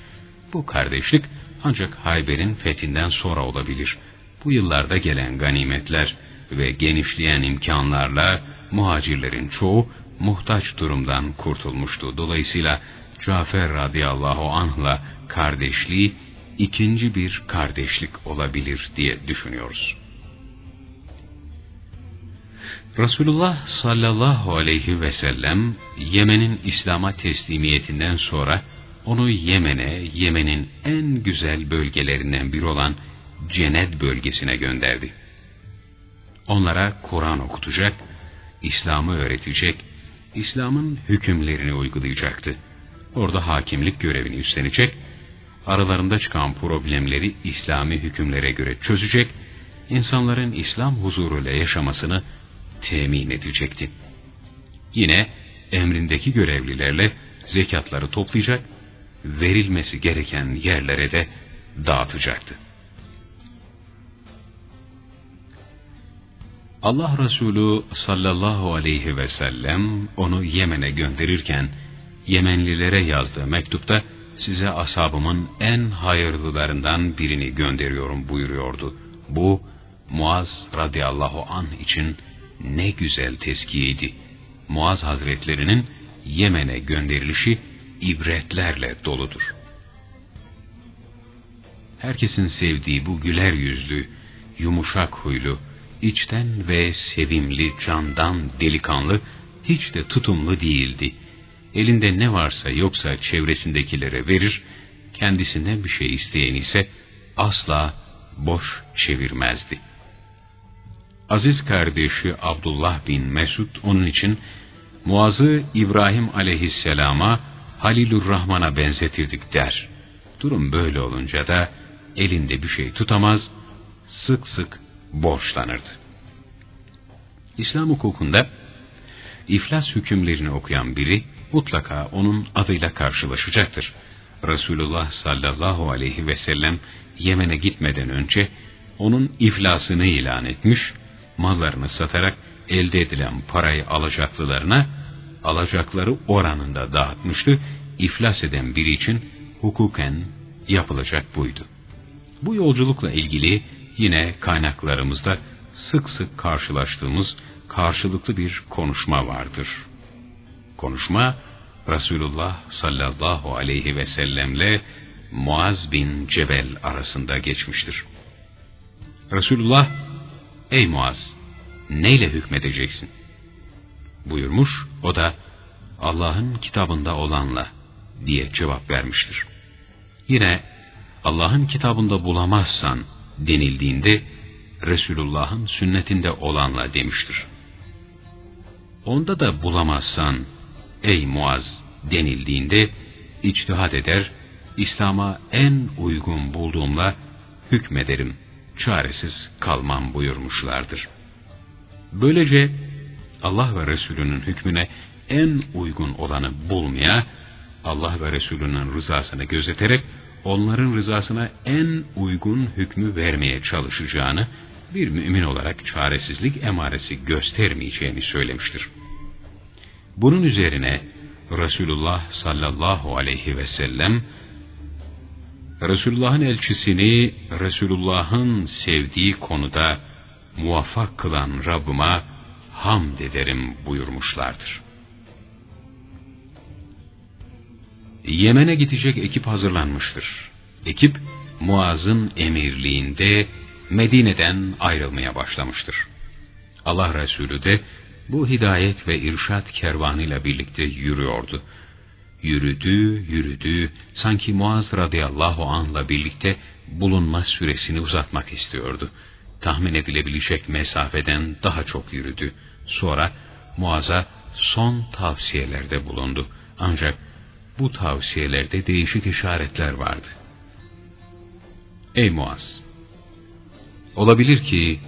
Bu kardeşlik ancak Hayber'in fethinden sonra olabilir. Bu yıllarda gelen ganimetler ve genişleyen imkanlarla muhacirlerin çoğu muhtaç durumdan kurtulmuştu. Dolayısıyla Cafer radıyallahu anh'la kardeşliği ikinci bir kardeşlik olabilir diye düşünüyoruz. Resulullah sallallahu aleyhi ve sellem Yemen'in İslam'a teslimiyetinden sonra onu Yemen'e, Yemen'in en güzel bölgelerinden biri olan Cennet bölgesine gönderdi. Onlara Kur'an okutacak, İslam'ı öğretecek, İslam'ın hükümlerini uygulayacaktı. Orada hakimlik görevini üstlenecek, aralarında çıkan problemleri İslami hükümlere göre çözecek, insanların İslam huzuruyla yaşamasını temin edecekti. Yine emrindeki görevlilerle zekatları toplayacak, verilmesi gereken yerlere de dağıtacaktı. Allah Resulü sallallahu aleyhi ve sellem onu Yemen'e gönderirken Yemenlilere yazdığı mektupta size asabımın en hayırlılarından birini gönderiyorum buyuruyordu. Bu Muaz radıyallahu anh için ne güzel tezkiyeydi. Muaz Hazretlerinin Yemen'e gönderilişi ibretlerle doludur. Herkesin sevdiği bu güler yüzlü, yumuşak huylu, içten ve sevimli, candan delikanlı, hiç de tutumlu değildi. Elinde ne varsa yoksa çevresindekilere verir, kendisinden bir şey isteyen ise asla boş çevirmezdi. Aziz kardeşi Abdullah bin Mesud onun için Muaz'ı İbrahim aleyhisselama Halilur Rahman'a benzetirdik der. Durum böyle olunca da elinde bir şey tutamaz, sık sık borçlanırdı. İslam hukukunda iflas hükümlerini okuyan biri mutlaka onun adıyla karşılaşacaktır. Resulullah sallallahu aleyhi ve sellem Yemen'e gitmeden önce onun iflasını ilan etmiş, mallarını satarak elde edilen parayı alacaklılarına alacakları oranında dağıtmıştı. İflas eden biri için hukuken yapılacak buydu. Bu yolculukla ilgili yine kaynaklarımızda sık sık karşılaştığımız karşılıklı bir konuşma vardır. Konuşma Resulullah sallallahu aleyhi ve sellemle Muaz bin Cebel arasında geçmiştir. Resulullah, ey Muaz, neyle hükmedeceksin? Buyurmuş, o da Allah'ın kitabında olanla diye cevap vermiştir. Yine Allah'ın kitabında bulamazsan denildiğinde Resulullah'ın sünnetinde olanla demiştir. Onda da bulamazsan ey Muaz denildiğinde içtihat eder, İslam'a en uygun bulduğumla hükmederim, çaresiz kalmam buyurmuşlardır. Böylece Allah ve Resulünün hükmüne en uygun olanı bulmaya, Allah ve Resulünün rızasını gözeterek onların rızasına en uygun hükmü vermeye çalışacağını, bir mümin olarak çaresizlik emaresi göstermeyeceğini söylemiştir. Bunun üzerine Resulullah sallallahu aleyhi ve sellem, Resulullah'ın elçisini Resulullah'ın sevdiği konuda muvaffak kılan Rabbıma hamd ederim buyurmuşlardır. Yemen'e gidecek ekip hazırlanmıştır. Ekip Muaz'ın emirliğinde Medine'den ayrılmaya başlamıştır. Allah Resulü de bu hidayet ve irşat kervanıyla birlikte yürüyordu. Yürüdü, yürüdü, sanki Muaz radıyallahu anh'la birlikte bulunma süresini uzatmak istiyordu. Tahmin edilebilecek mesafeden daha çok yürüdü. Sonra Muaz'a son tavsiyelerde bulundu. Ancak bu tavsiyelerde değişik işaretler vardı. Ey Muaz! Olabilir ki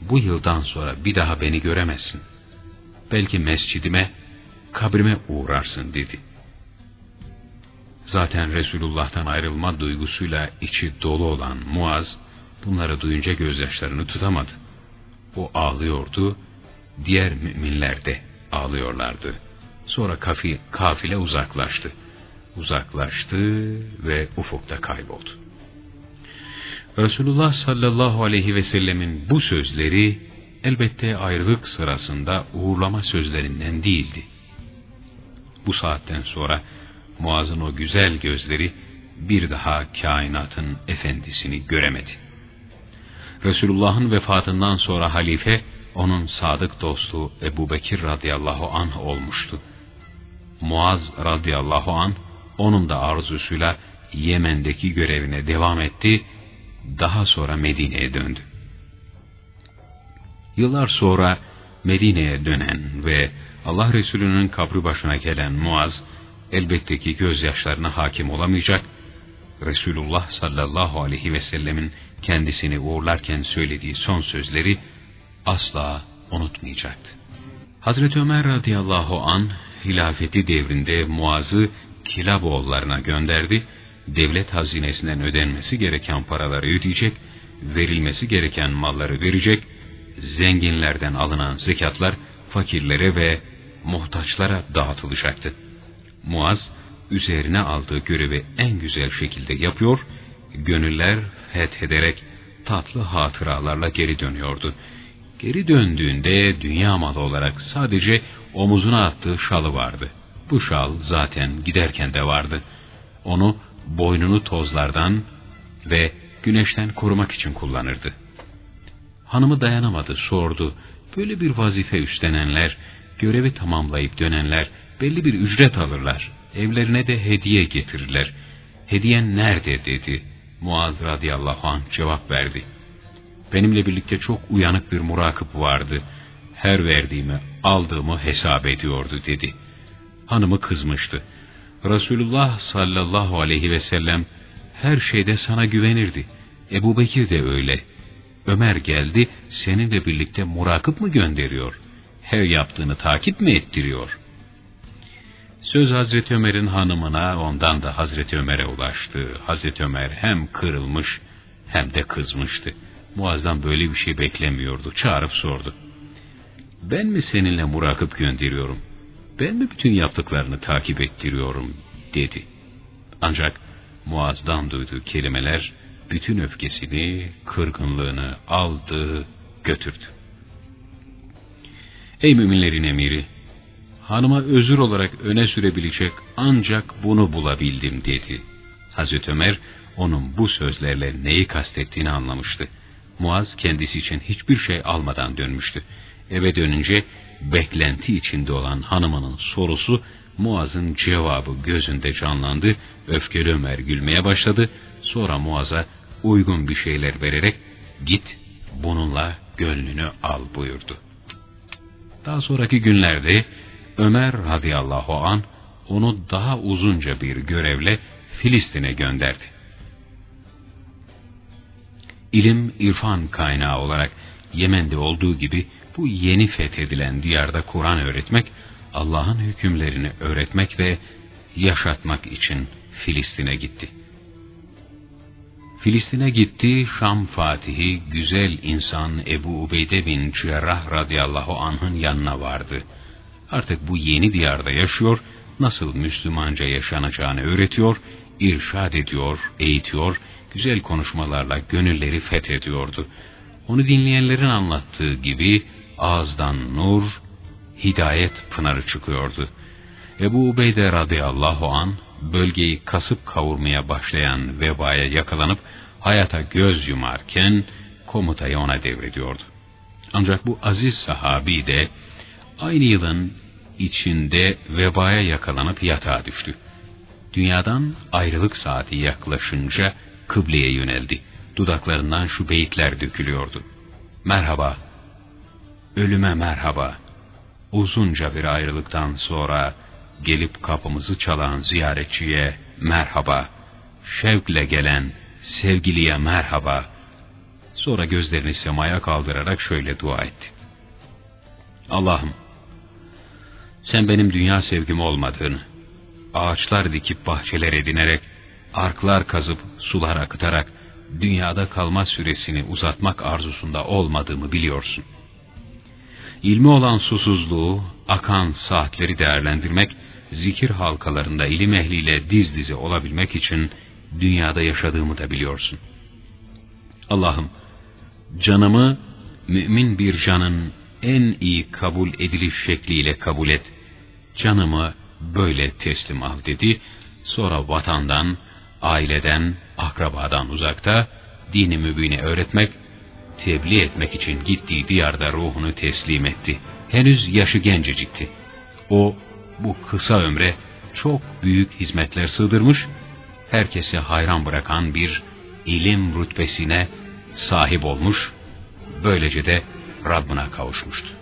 bu yıldan sonra bir daha beni göremezsin. Belki mescidime, kabrime uğrarsın dedi. Zaten Resulullah'tan ayrılma duygusuyla içi dolu olan Muaz, bunları duyunca gözyaşlarını tutamadı. O ağlıyordu, diğer müminler de ağlıyorlardı. Sonra kafi, kafile uzaklaştı. Uzaklaştı ve ufukta kayboldu. Resulullah sallallahu aleyhi ve sellemin bu sözleri elbette ayrılık sırasında uğurlama sözlerinden değildi. Bu saatten sonra Muaz'ın o güzel gözleri bir daha kainatın efendisini göremedi. Resulullah'ın vefatından sonra halife onun sadık dostu Ebu Bekir radıyallahu anh olmuştu. Muaz radıyallahu anh onun da arzusuyla Yemen'deki görevine devam etti, daha sonra Medine'ye döndü. Yıllar sonra Medine'ye dönen ve Allah Resulü'nün kabri başına gelen Muaz, elbette ki gözyaşlarına hakim olamayacak, Resulullah sallallahu aleyhi ve sellemin kendisini uğurlarken söylediği son sözleri asla unutmayacaktı. Hazreti Ömer radıyallahu an hilafeti devrinde Muaz'ı Kilaboğullarına gönderdi, devlet hazinesinden ödenmesi gereken paraları ödeyecek, verilmesi gereken malları verecek, zenginlerden alınan zekatlar fakirlere ve muhtaçlara dağıtılacaktı. Muaz, üzerine aldığı görevi en güzel şekilde yapıyor, gönüller fethederek tatlı hatıralarla geri dönüyordu. Geri döndüğünde dünya malı olarak sadece omuzuna attığı şalı vardı. Bu şal zaten giderken de vardı. Onu boynunu tozlardan ve güneşten korumak için kullanırdı. Hanımı dayanamadı, sordu. Böyle bir vazife üstlenenler, görevi tamamlayıp dönenler belli bir ücret alırlar. Evlerine de hediye getirirler. Hediyen nerede dedi. Muaz radıyallahu anh cevap verdi. Benimle birlikte çok uyanık bir murakip vardı. Her verdiğimi, aldığımı hesap ediyordu dedi. Hanımı kızmıştı. Resulullah sallallahu aleyhi ve sellem her şeyde sana güvenirdi. Ebu Bekir de öyle. Ömer geldi, seninle birlikte murakip mı gönderiyor? Her yaptığını takip mi ettiriyor? Söz Hazreti Ömer'in hanımına, ondan da Hazreti Ömer'e ulaştı. Hazreti Ömer hem kırılmış hem de kızmıştı. Muazzam böyle bir şey beklemiyordu. Çağırıp sordu. Ben mi seninle murakip gönderiyorum? Ben mi bütün yaptıklarını takip ettiriyorum? dedi. Ancak Muaz'dan duyduğu kelimeler bütün öfkesini, kırgınlığını aldı, götürdü. Ey müminlerin emiri! Hanıma özür olarak öne sürebilecek ancak bunu bulabildim dedi. Hazreti Ömer onun bu sözlerle neyi kastettiğini anlamıştı. Muaz kendisi için hiçbir şey almadan dönmüştü. Eve dönünce beklenti içinde olan hanımının sorusu Muaz'ın cevabı gözünde canlandı. Öfkeli Ömer gülmeye başladı. Sonra Muaz'a uygun bir şeyler vererek git bununla gönlünü al buyurdu. Daha sonraki günlerde Ömer radıyallahu an onu daha uzunca bir görevle Filistin'e gönderdi. İlim, irfan kaynağı olarak Yemen'de olduğu gibi bu yeni fethedilen diyarda Kur'an öğretmek, Allah'ın hükümlerini öğretmek ve yaşatmak için Filistin'e gitti. Filistin'e gitti, Şam Fatihi, güzel insan Ebu Ubeyde bin Cerrah radıyallahu anh'ın yanına vardı. Artık bu yeni diyarda yaşıyor, nasıl Müslümanca yaşanacağını öğretiyor, irşad ediyor, eğitiyor, güzel konuşmalarla gönülleri fethediyordu. Onu dinleyenlerin anlattığı gibi ağızdan nur, hidayet pınarı çıkıyordu. Ebu Ubeyde radıyallahu an bölgeyi kasıp kavurmaya başlayan vebaya yakalanıp hayata göz yumarken komutayı ona devrediyordu. Ancak bu aziz sahabi de aynı yılın içinde vebaya yakalanıp yatağa düştü. Dünyadan ayrılık saati yaklaşınca kıbleye yöneldi. Dudaklarından şu beyitler dökülüyordu. merhaba, ölüme merhaba. Uzunca bir ayrılıktan sonra gelip kapımızı çalan ziyaretçiye merhaba. Şevkle gelen sevgiliye merhaba. Sonra gözlerini semaya kaldırarak şöyle dua etti. Allah'ım, sen benim dünya sevgim olmadığını, ağaçlar dikip bahçeler edinerek, arklar kazıp sular akıtarak, dünyada kalma süresini uzatmak arzusunda olmadığımı biliyorsun. İlmi olan susuzluğu, akan saatleri değerlendirmek, zikir halkalarında ilim ehliyle diz dize olabilmek için dünyada yaşadığımı da biliyorsun. Allah'ım, canımı mümin bir canın en iyi kabul ediliş şekliyle kabul et. Canımı böyle teslim al dedi. Sonra vatandan, aileden, akrabadan uzakta dini mübini öğretmek, tebliğ etmek için gittiği diyarda ruhunu teslim etti. Henüz yaşı gencecikti. O bu kısa ömre çok büyük hizmetler sığdırmış, herkese hayran bırakan bir ilim rütbesine sahip olmuş, böylece de Rabbına kavuşmuştu.